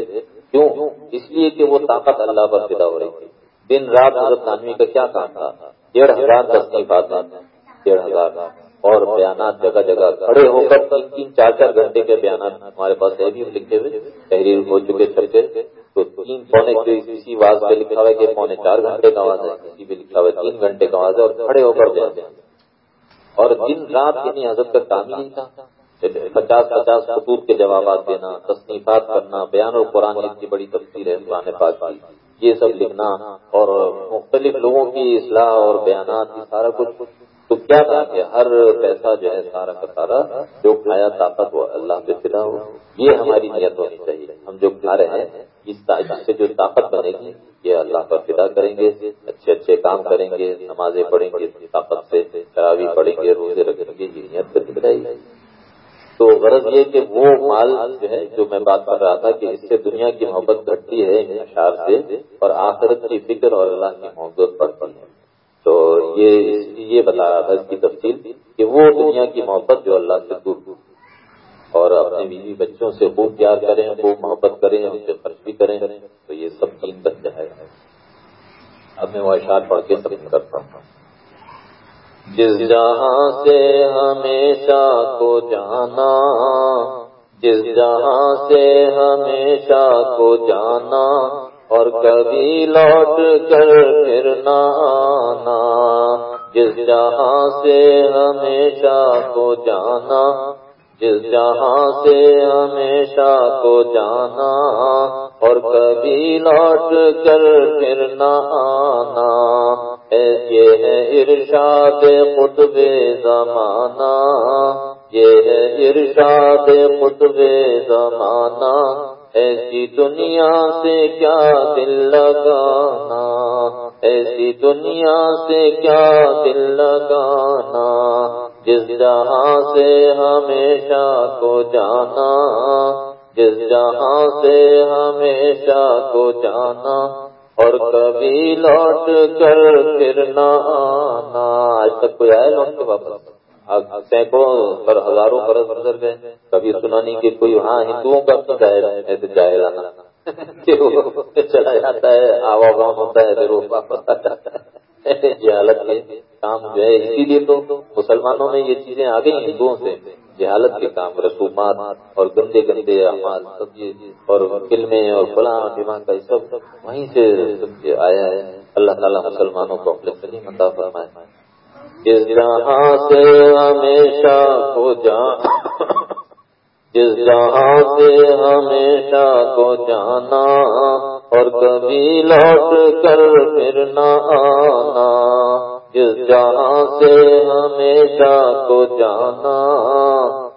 B: کیوں؟ اس لیے کہ وہ طاقت اللہ پر پیدا ہو رہی تھی۔ دن رات حضرت خانوی کا کیا کام تھا؟ ڈیڑھ ہزار تصنیفات ڈیڑھ ہزار۔ اور بیانات جگہ جگہ کھڑے ہو کر تین تین چار چار گھنٹے کے بیانات ہمارے پاس ہے بھی۔ لکھے ہوئے تحریر ہو چکے چھپے تو تین پونے کسی واز پہ لکھا ہوا ہے کہ پونے چار گھنٹے کا آواز ہے۔ کسی بھی لکھا ہوا ہے تین گھنٹے کا آواز ہے اور کھڑے ہو کر بیان۔ اور دن رات یعنی حضرت کا کام ہی تھا۔ پچاس پچاس خطوط کے جوابات دینا، تصنیفات کرنا، بیان اور قرآن کی بڑی تفصیل ہے قرآن پاک کی۔ یہ سب لکھنا اور مختلف لوگوں کی اصلاح اور بیانات یہ سارا کچھ۔ تو کیا تھا کہ ہر پیسہ جو ہے سارا کا سارا جو کھایا طاقت وہ اللہ پہ فدا ہو، یہ ہماری نیت ہونی چاہیے۔ ہم جو کھا رہے ہیں، اس سے جو طاقت بنے گی، یہ اللہ پر فدا کریں گے، اچھے اچھے کام کریں گے، نمازیں پڑھیں گے، طاقت سے شرابی پڑھیں گے، روزے رکھیں گے، یہ نیت پہ دکھ رہی تو غرض یہ کہ وہ مال جو ہے، جو میں بات کر رہا تھا کہ اس سے دنیا کی محبت گھٹتی ہے اشار سے اور آخرت کی فکر اور اللہ کی محبت بڑھتی ہے۔ تو یہ یہ بتا رہا تھا اس کی تفصیل کہ وہ دنیا کی محبت جو اللہ سے دور دور اور اپنے بیوی بچوں سے خوب پیار کریں، خوب محبت کریں، ان سے خرچ بھی کریں، تو یہ سب تین بن جائے اب میں وہ اشار پڑھ کے سب کرتا ہوں۔ جس جہاں سے ہمیشہ کو جانا، جس جہاں سے ہمیشہ کو جانا اور کبھی لوٹ کر پھر آنا۔ جس جہاں سے ہمیشہ کو جانا، جس جہاں سے ہمیشہ کو جانا اور کبھی لوٹ کر پھر آنا۔ یہ ہے ارشاد قطب زمانہ، یہ ہے ارشاد قطب زمانہ، ایسی دنیا سے کیا دل لگانا، ایسی دنیا سے کیا دل لگانا، جس جہاں سے ہمیشہ کو جانا، جس جہاں سے ہمیشہ کو جانا اور کبھی لوٹ کر پھر نہ آنا۔ آج تک کوئی آئے لوٹ کے واپس؟ سینکڑوں پر ہزاروں برس گزر گئے۔ کبھی سنا نہیں کہ کوئی ہاں ہندوؤں کا تو ہے تو جاہلانا چلا جاتا ہے، آوا گام ہوتا ہے، پھر وہ واپس آ جاتا ہے جہالت کے کام جو ہے، اسی لیے تو مسلمانوں میں یہ چیزیں آ گئی ہندوؤں سے۔ جہالت کے کام رسومات اور گندے گندے اعمال اور فلمیں اور فلاں دماغ کا سب وہیں سے آیا ہے اللہ تعالیٰ مسلمانوں کو اپنے سلیم عطا فرمائے۔ جس جہاں سے ہمیشہ کو جان جس جہاں سے ہمیشہ کو جانا اور کبھی لوٹ کر پھر نہ آنا۔ جس جہاں سے ہمیشہ کو جانا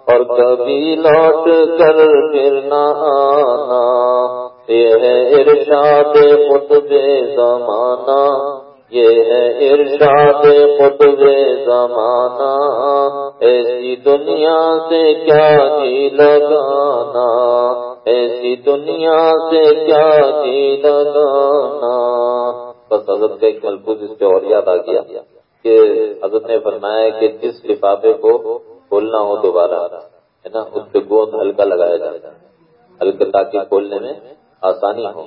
B: اور کبھی لوٹ کر پھر نہ آنا۔ یہ ہے ارشاد خطب زمانہ۔ یہ ہے ارشاد خطب زمانہ۔ ایسی دنیا سے کیا جی لگانا۔ ایسی دنیا سے کیا جی لگانا۔ بس حضرت کا ایک ملفوظ اس پہ اور یاد آ گیا کہ حضرت نے فرمایا کہ جس لفافے کو کھولنا ہو دوبارہ، ہے نا، اس پہ گوند ہلکا لگایا جاتا ہے ہلکے تاکہ کھولنے میں آسانی ہو۔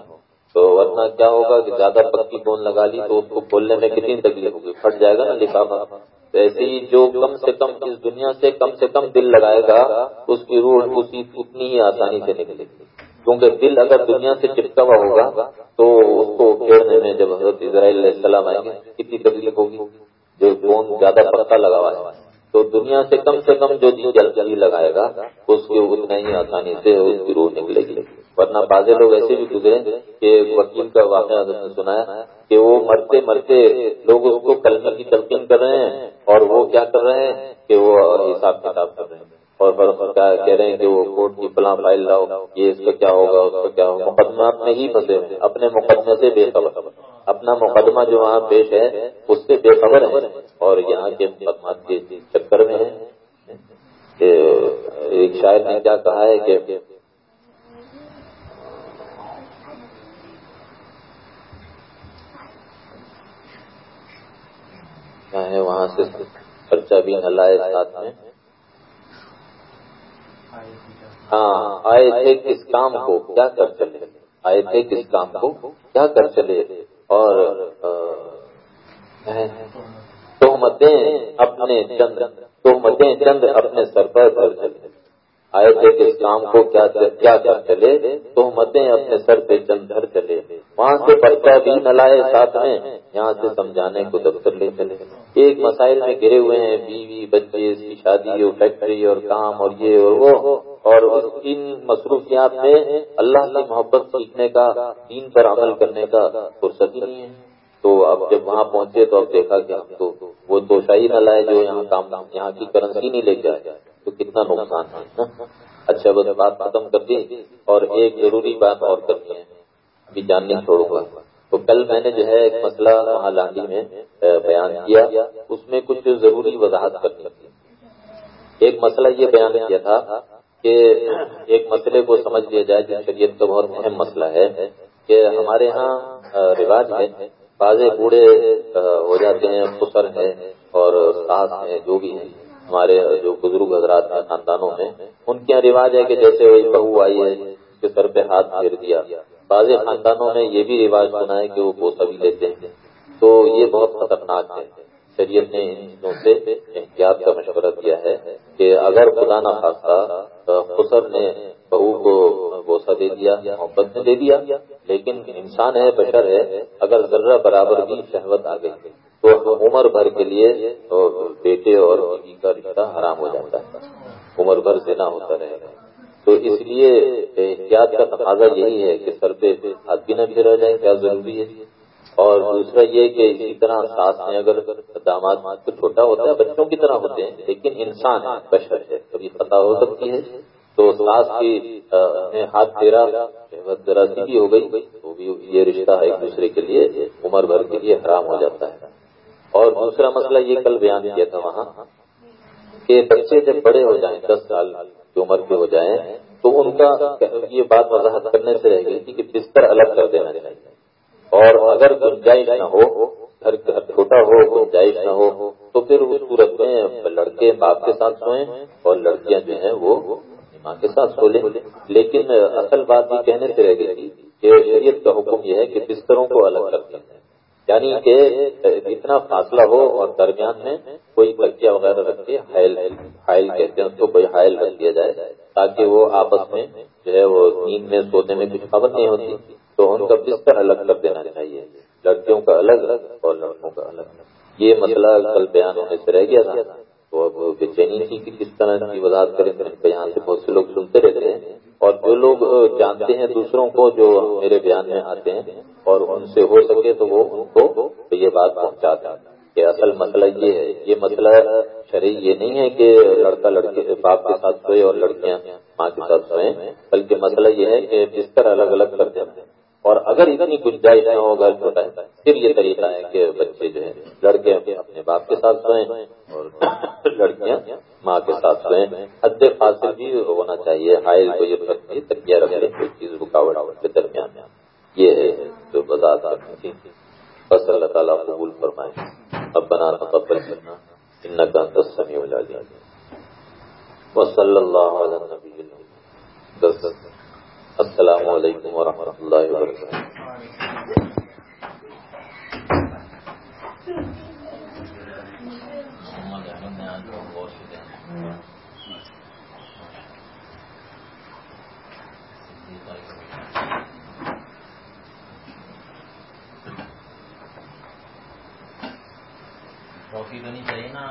B: تو ورنہ کیا ہوگا کہ زیادہ پکی گوند لگا لی تو اس کو کھولنے میں کتنی تکلیف ہوگی؟ پھٹ جائے گا نا لفافہ۔ تو ایسے ہی جو کم سے کم اس دنیا سے کم سے کم دل لگائے گا، اس کی روح اسی اتنی ہی آسانی سے نکلے گی۔ کیونکہ دل اگر دنیا سے چپکا ہوا ہوگا تو اس کو کھیڑنے میں جب حضرت اسرائیل علیہ السلام آئیں گے، کتنی تکلیف ہوگی؟ جو گوند زیادہ پکا لگا ہوا ہے۔ تو دنیا سے کم سے کم جو جل جلی لگائے گا، اس کو اتنا ہی آسانی سے اس کی روح نکلے گی۔ ورنہ بازے لوگ ایسے بھی گزرے کہ وکیل کا واقعہ نے سنایا کہ وہ مرتے مرتے لوگ اس کو کلمے کی تلقین کر رہے ہیں اور وہ کیا کر رہے ہیں کہ وہ حساب کتاب کر رہے ہیں۔ اور کہہ رہے ہیں کہ وہ کورٹ کی فلاں فائل لاؤ، یہ اس کا کیا ہوگا، اس کا کیا ہوگا، مقدمہ اپنے ہی پھنسے ہوئے اپنے مقدمے سے بے خبر، اپنا مقدمہ جو وہاں پیش ہے، اس سے بے خبر ہے، اور یہاں کے مقدمات کے چکر میں ہے کہ ایک شاعر نے کیا کہا ہے کہ وہاں سے خرچہ بھی نہ لائے ساتھ میں ہاں آئے تھے کس کام کو؟ کیا کر چلے؟ آئے تھے کس کام کو؟ کیا کر چلے؟ اور تہمتیں اپنے چند، تہمتیں چند اپنے سر پر کر چلے۔ آئے تھے کہ اس کام کو کیا کر چلے، تہمتیں اپنے سر پہ چند دھر چلے۔ وہاں سے پرچہ بھی نہ لائے ساتھ میں، یہاں سے سمجھانے کو دفتر لے چلے۔ ایک مسائل میں گرے ہوئے ہیں، بیوی، بچے، اس کی شادی اور فیکٹری اور کام اور یہ اور وہ۔ اور ان مصروفیات میں اللہ کی محبت سیکھنے کا، دین پر عمل کرنے کا فرصت نہیں ہے۔ تو اب جب وہاں پہنچے تو اب دیکھا کہ ہم تو وہ دو شاہی نہ لائے جو یہاں کام، یہاں کی کرنسی نہیں لے کے آئے۔ تو کتنا نقصان ہے؟ اچھا بس بات ختم کر دی اور ایک ضروری بات اور کرنی ہے، ابھی جاننے چھوڑوں گا۔ تو کل میں نے جو ہے ایک مسئلہ وہاں لانڈی میں بیان کیا۔ اس میں کچھ ضروری وضاحت کرنی تھی۔ ایک مسئلہ یہ بیان کیا تھا کہ ایک مسئلے کو سمجھ لیا جائے، جو شریعت کا بہت اہم مسئلہ ہے، کہ ہمارے یہاں رواج ہے بازے بوڑھے ہو جاتے ہیں، خسر ہے اور ساس ہے جو بھی ہے ہمارے جو بزرگ حضرات ہیں، خاندانوں میں، ان کے یہاں رواج ہے کہ جیسے وہی بہو آئی ہے، اس کے سر پہ ہاتھ پھیر دیا۔ بعض خاندانوں میں یہ بھی رواج بنا ہے کہ وہ بوسا بھی لیتے ہیں۔ تو یہ بہت خطرناک ہے۔ شریعت نے ان چیزوں سے احتیاط کا مشورہ دیا ہے کہ اگر خدا نہ خاصہ خسر نے بہو کو بوسا دے دیا، محبت میں دے دیا۔ لیکن انسان ہے، بشر ہے، اگر ذرہ برابر بھی شہوت آ گئی۔ تو عمر بھر کے لیے بیٹے اور بیوی کا رشتہ حرام ہو جاتا ہے۔ عمر بھر سے نہ ہوتا رہے۔ گا تو اس لیے احتیاط کا تقاضا یہی ہے کہ سر پہ ہاتھ بھی نہ پھیرا جائے، کیا ضروری ہے؟ اور دوسرا یہ کہ اسی طرح سانس میں اگر داماد تو چھوٹا ہوتا ہے، بچوں کی طرح ہوتے ہیں، لیکن انسان بشر ہے۔ کبھی خطا ہو سکتی ہے۔ تو سانس کی ہاتھ پھیرا ذرا سی ہو گئی، تو بھی یہ رشتہ ایک دوسرے کے لیے عمر بھر کے لیے حرام ہو جاتا ہے۔ اور دوسرا مسئلہ یہ کل بیان کیا تھا وہاں کہ بچے جب بڑے ہو جائیں، دس سال کی عمر کے ہو جائیں، تو ان کا یہ بات وضاحت کرنے سے رہ گئی تھی کہ بستر الگ کر دینا چاہیے۔ اور اگر گنجائش نہ ہو، گھر چھوٹا ہو، گنجائش نہ ہو، تو پھر اس صورت میں لڑکے باپ کے ساتھ سوئیں اور لڑکیاں جو ہیں وہ ماں کے ساتھ سو لیں۔ لیکن اصل بات یہ کہنے سے رہ گئی تھی کہ شریعت کا حکم یہ ہے کہ بستروں کو الگ کر دیں۔ یعنی کہ اتنا فاصلہ ہو اور درمیان میں کوئی بچیا وغیرہ رکھ کے حائل حائل کہتے ہیں اس کو کوئی حائل رکھ دیا جائے، تاکہ وہ آپس میں جو ہے وہ نیند میں سونے میں کچھ خبر نہیں ہوتی، تو ان کا بستر الگ کر دینا چاہیے، لڑکیوں کا الگ اور لڑکوں کا الگ۔ یہ مسئلہ کل بیان ہونے سے رہ گیا تھا۔ تو اب بے چینی تھی کہ کس طرح کی وضاحت کریں تو یہاں سے بہت سے لوگ سنتے رہتے ہیں اور جو لوگ جانتے ہیں دوسروں کو جو میرے بیان میں آتے ہیں اور ان سے ہو سکے تو وہ ان کو یہ بات پہنچا دیں۔ کہ اصل مسئلہ یہ ہے، یہ مسئلہ شرعی یہ نہیں ہے کہ لڑکا لڑکے باپ کے ساتھ سوئے اور لڑکیاں ماں کے ساتھ سوئیں، بلکہ مسئلہ یہ ہے کہ بستر الگ الگ کرتے ہیں اور اگر اتنی گنجائش ہو گھر چھوٹا ہے، پھر یہ طریقہ ہے کہ بچے جو ہے لڑکے اپنے باپ کے ساتھ سوئیں اور لڑکیاں ماں کے ساتھ سوئیں۔ حد فاصل بھی ہونا چاہیے، حائل کو یہ رکھے تکیا رکھ کوئی چیز رکاوٹ کے درمیان۔ یہ ہے جو وضاحت کرنی تھی۔ بس اللہ تعالیٰ قبول فرمائے۔ اب بنا تقبل کرنا ان کا سمیع العلیم۔ وصلی اللہ علیہ نبی السلام علیکم ورحمۃ اللہ وبرکاتہ۔
A: ٹرافی تو نہیں چاہیے نا